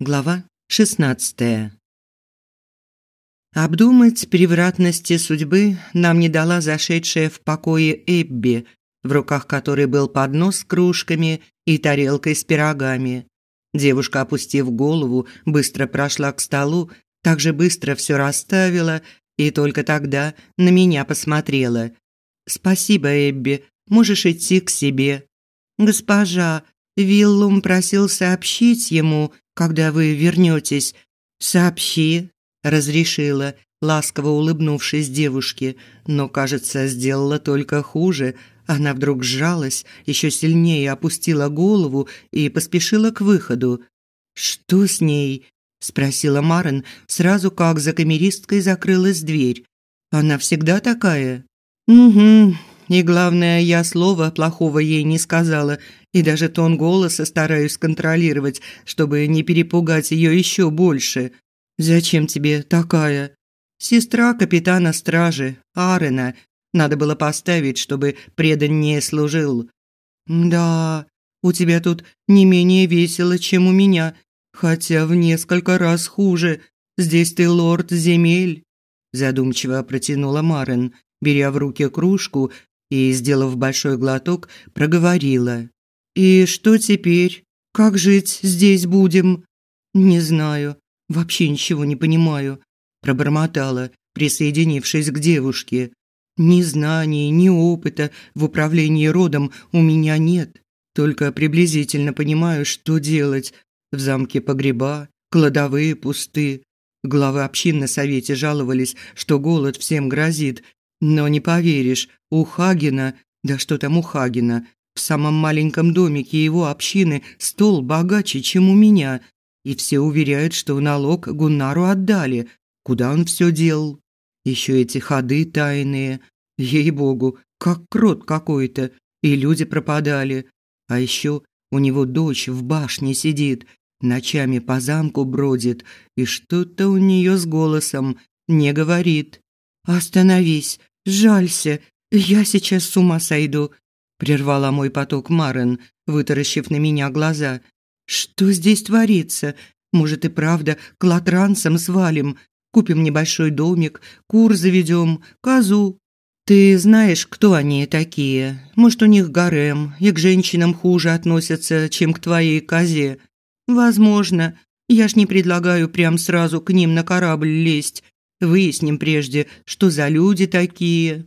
Глава 16. Обдумать превратности судьбы нам не дала зашедшая в покое Эбби, в руках которой был поднос с кружками и тарелкой с пирогами. Девушка, опустив голову, быстро прошла к столу, так же быстро все расставила и только тогда на меня посмотрела. «Спасибо, Эбби, можешь идти к себе». «Госпожа, Виллум просил сообщить ему, когда вы вернетесь, сообщи», – разрешила, ласково улыбнувшись девушке, но, кажется, сделала только хуже. Она вдруг сжалась, еще сильнее опустила голову и поспешила к выходу. «Что с ней?» – спросила Марен, сразу как за камеристкой закрылась дверь. «Она всегда такая?» «Угу, и главное, я слова плохого ей не сказала, и даже тон голоса стараюсь контролировать, чтобы не перепугать ее еще больше. Зачем тебе такая? Сестра капитана стражи, Арена. Надо было поставить, чтобы преданнее служил. Да, у тебя тут не менее весело, чем у меня, хотя в несколько раз хуже. Здесь ты лорд земель. Задумчиво протянула Марен, беря в руки кружку и, сделав большой глоток, проговорила. «И что теперь? Как жить здесь будем?» «Не знаю. Вообще ничего не понимаю», – пробормотала, присоединившись к девушке. «Ни знаний, ни опыта в управлении родом у меня нет. Только приблизительно понимаю, что делать. В замке погреба, кладовые пусты. Главы общин на совете жаловались, что голод всем грозит, но не поверишь, у Хагена, да что там у Хагена, в самом маленьком домике его общины стол богаче, чем у меня, и все уверяют, что налог Гуннару отдали. Куда он все делал? Еще эти ходы тайные. Ей-богу, как крот какой-то, и люди пропадали. А еще у него дочь в башне сидит, ночами по замку бродит, и что-то у нее с голосом не говорит. «Остановись, жалься, я сейчас с ума сойду», – прервала мой поток Марен, вытаращив на меня глаза. «Что здесь творится? Может и правда к латрансам свалим, купим небольшой домик, кур заведем, козу. Ты знаешь, кто они такие? Может, у них гарем, и к женщинам хуже относятся, чем к твоей козе? Возможно. Я ж не предлагаю прям сразу к ним на корабль лезть. Выясним прежде, что за люди такие.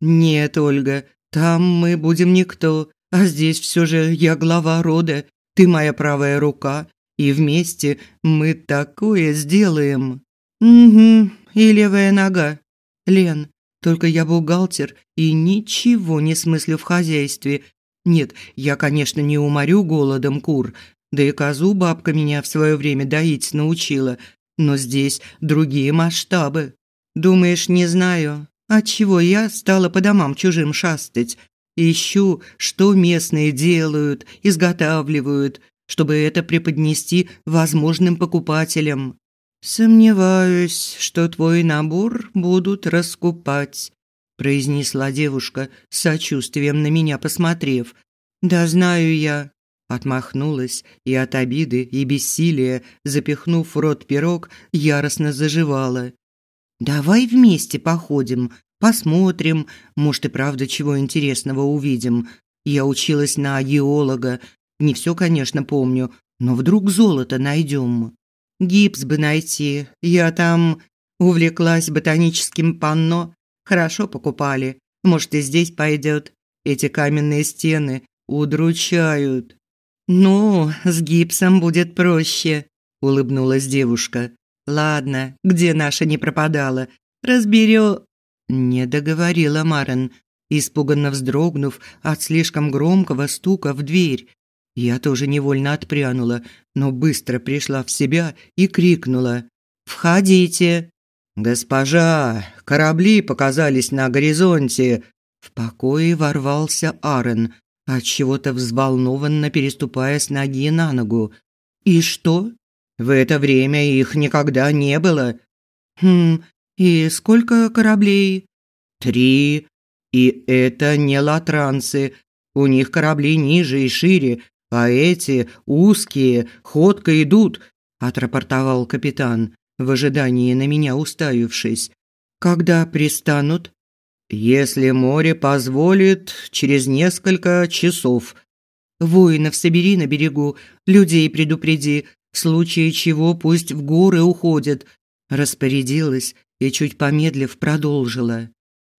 Нет, Ольга, там мы будем никто, а здесь все же я глава рода, ты моя правая рука, и вместе мы такое сделаем. Угу, и левая нога. Лен, только я бухгалтер и ничего не смыслю в хозяйстве. Нет, я, конечно, не уморю голодом кур, да и козу бабка меня в свое время доить научила, но здесь другие масштабы. Думаешь, не знаю? Отчего я стала по домам чужим шастать? Ищу, что местные делают, изготавливают, чтобы это преподнести возможным покупателям. Сомневаюсь, что твой набор будут раскупать, произнесла девушка с сочувствием на меня посмотрев. Да знаю я, Отмахнулась и от обиды и бессилия, запихнув в рот пирог, яростно заживала. «Давай вместе походим, посмотрим, может и правда чего интересного увидим. Я училась на геолога, не все, конечно, помню, но вдруг золото найдем. Гипс бы найти, я там увлеклась ботаническим панно, хорошо покупали, может и здесь пойдет. Эти каменные стены удручают». «Ну, с гипсом будет проще», – улыбнулась девушка. «Ладно, где наша не пропадала? Разберё...» Не договорила Марен, испуганно вздрогнув от слишком громкого стука в дверь. Я тоже невольно отпрянула, но быстро пришла в себя и крикнула. «Входите!» «Госпожа, корабли показались на горизонте!» В покое ворвался Арен, от чего-то взволнованно переступая с ноги на ногу. И что? В это время их никогда не было. Хм, и сколько кораблей? Три. И это не латранцы. У них корабли ниже и шире, а эти узкие, ходко идут. отрапортовал капитан, в ожидании на меня уставившись. Когда пристанут? Если море позволит, через несколько часов. Воинов собери на берегу, людей предупреди, в случае чего пусть в горы уходят, распорядилась и чуть помедлив продолжила.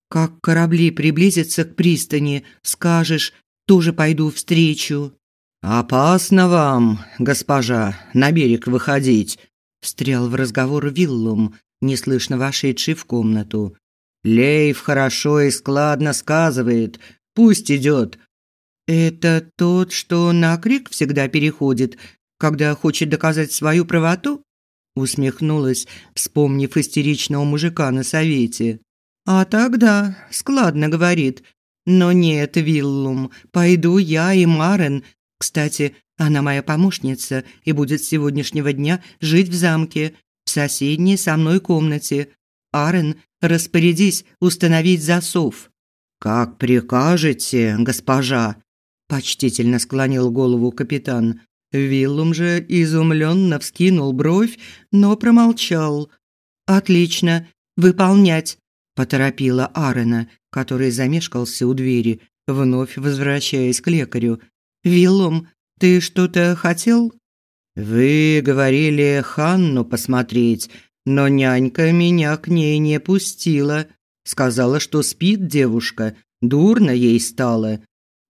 Как корабли приблизятся к пристани, скажешь, тоже пойду встречу. Опасно вам, госпожа, на берег выходить, встрял в разговор Виллум, неслышно вошедший в комнату. Лейв хорошо и складно сказывает, пусть идет. Это тот, что на крик всегда переходит, когда хочет доказать свою правоту? усмехнулась, вспомнив истеричного мужика на совете. А тогда складно говорит. Но нет, Виллум, пойду я и Марен. Кстати, она моя помощница и будет с сегодняшнего дня жить в замке, в соседней со мной комнате. Арен, распорядись установить засов. Как прикажете, госпожа, почтительно склонил голову капитан. Виллум же изумленно вскинул бровь, но промолчал. Отлично, выполнять, поторопила Арена, который замешкался у двери, вновь возвращаясь к лекарю. Виллум, ты что-то хотел? Вы говорили Ханну посмотреть, но нянька меня к ней не пустила. Сказала, что спит девушка, дурно ей стало.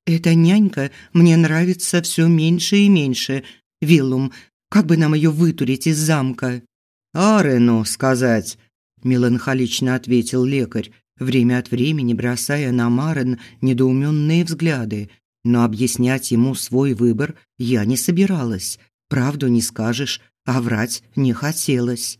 Эта нянька мне нравится все меньше и меньше. Виллум, как бы нам ее вытурить из замка? Арену сказать, меланхолично ответил лекарь, время от времени бросая на Марен недоуменные взгляды, но объяснять ему свой выбор я не собиралась. Правду не скажешь, а врать не хотелось.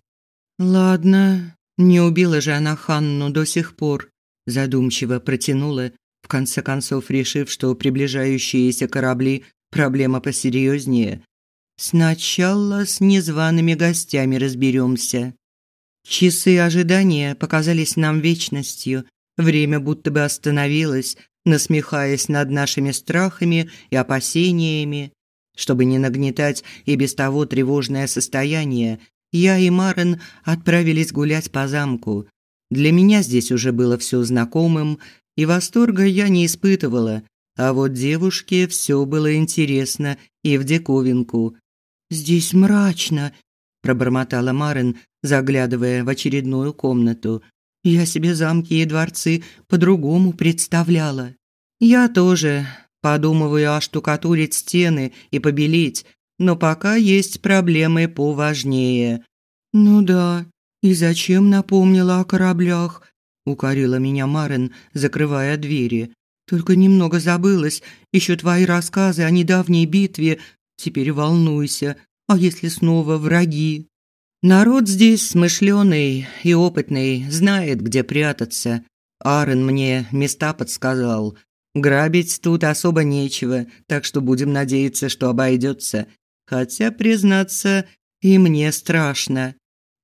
Ладно, не убила же она Ханну до сих пор, задумчиво протянула, конце концов решив, что приближающиеся корабли проблема посерьезнее. Сначала с незваными гостями разберемся. Часы ожидания показались нам вечностью. Время будто бы остановилось, насмехаясь над нашими страхами и опасениями. Чтобы не нагнетать и без того тревожное состояние, я и Марен отправились гулять по замку. Для меня здесь уже было все знакомым, и восторга я не испытывала, а вот девушке все было интересно и в диковинку. «Здесь мрачно», – пробормотала Марин, заглядывая в очередную комнату. «Я себе замки и дворцы по-другому представляла». «Я тоже подумываю оштукатурить стены и побелить, но пока есть проблемы поважнее». «Ну да, и зачем напомнила о кораблях?» Укорила меня Марин, закрывая двери. Только немного забылась, еще твои рассказы о недавней битве. Теперь волнуйся, а если снова враги? Народ здесь смышленый и опытный, знает, где прятаться. Арен мне места подсказал. Грабить тут особо нечего, так что будем надеяться, что обойдется. Хотя, признаться, и мне страшно.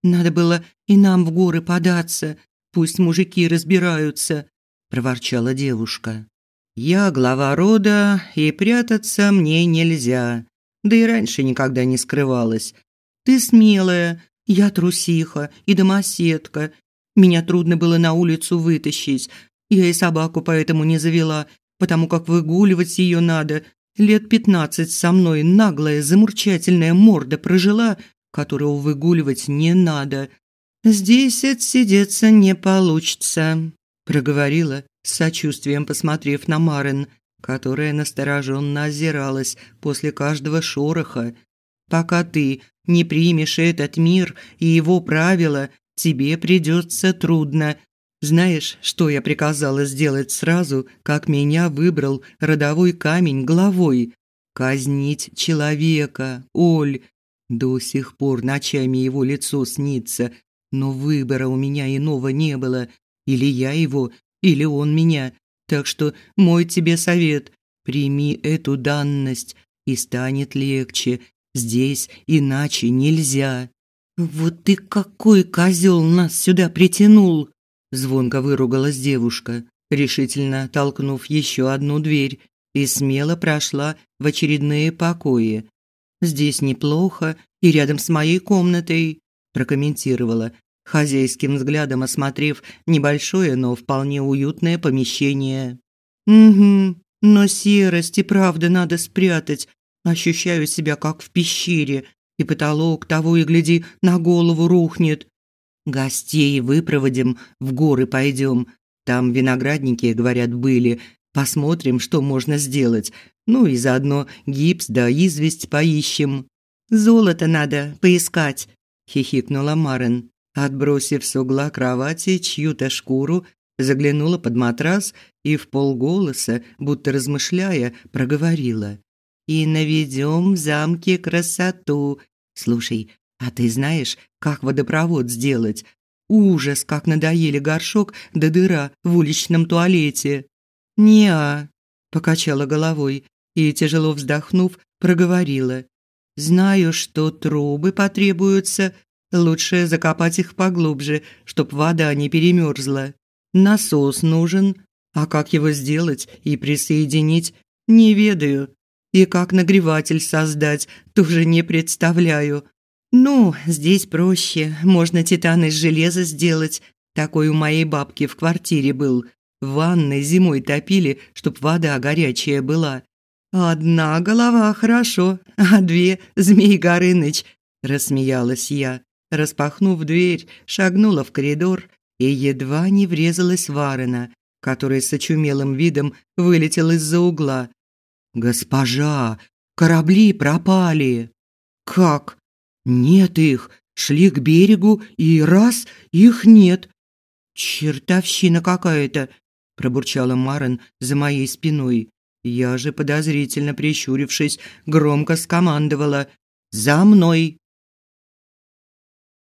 Надо было и нам в горы податься, Пусть мужики разбираются, проворчала девушка. Я глава рода, и прятаться мне нельзя. Да и раньше никогда не скрывалась. Ты смелая, я трусиха и домоседка. Меня трудно было на улицу вытащить. Я и собаку поэтому не завела, потому как выгуливать ее надо. Лет пятнадцать со мной наглая замурчательная морда прожила, которого выгуливать не надо. «Здесь отсидеться не получится», – проговорила, с сочувствием посмотрев на Марин, которая настороженно озиралась после каждого шороха. «Пока ты не примешь этот мир и его правила, тебе придется трудно. Знаешь, что я приказала сделать сразу, как меня выбрал родовой камень главой? Казнить человека, Оль. До сих пор ночами его лицо снится, но выбора у меня иного не было. Или я его, или он меня. Так что мой тебе совет – прими эту данность, и станет легче. Здесь иначе нельзя. Вот ты какой козел нас сюда притянул! Звонко выругалась девушка, решительно толкнув еще одну дверь, и смело прошла в очередные покои. здесь неплохо и рядом с моей комнатой», прокомментировала, хозяйским взглядом осмотрев небольшое, но вполне уютное помещение. «Угу, но серость и правда надо спрятать. Ощущаю себя как в пещере, и потолок того и гляди на голову рухнет. Гостей выпроводим, в горы пойдем. Там виноградники, говорят, были. Посмотрим, что можно сделать. Ну и заодно гипс да известь поищем. Золото надо поискать, хихикнула Марен, отбросив с угла кровати чью-то шкуру, заглянула под матрас и в полголоса, будто размышляя, проговорила: "И наведем в замке красоту. Слушай, а ты знаешь, как водопровод сделать? Ужас, как надоели горшок да дыра в уличном туалете. Не-а, покачала головой и тяжело вздохнув, проговорила: "Знаю, что трубы потребуются, лучше закопать их поглубже, чтоб вода не перемерзла. Насос нужен, а как его сделать и присоединить, не ведаю. И как нагреватель создать, тоже не представляю. Ну, здесь проще. Можно титан из железа сделать. Такой у моей бабки в квартире был. В ванной зимой топили, чтоб вода горячая была. Одна голова хорошо, а две Змей Горыныч, рассмеялась я. Распахнув дверь, шагнула в коридор и едва не врезалась в Арена, который с очумелым видом вылетел из-за угла. «Госпожа, корабли пропали!» «Как?» «Нет их! Шли к берегу, и раз – их нет!» «Чертовщина какая-то!» – пробурчала Марен за моей спиной. Я же, подозрительно прищурившись, громко скомандовала «За мной!»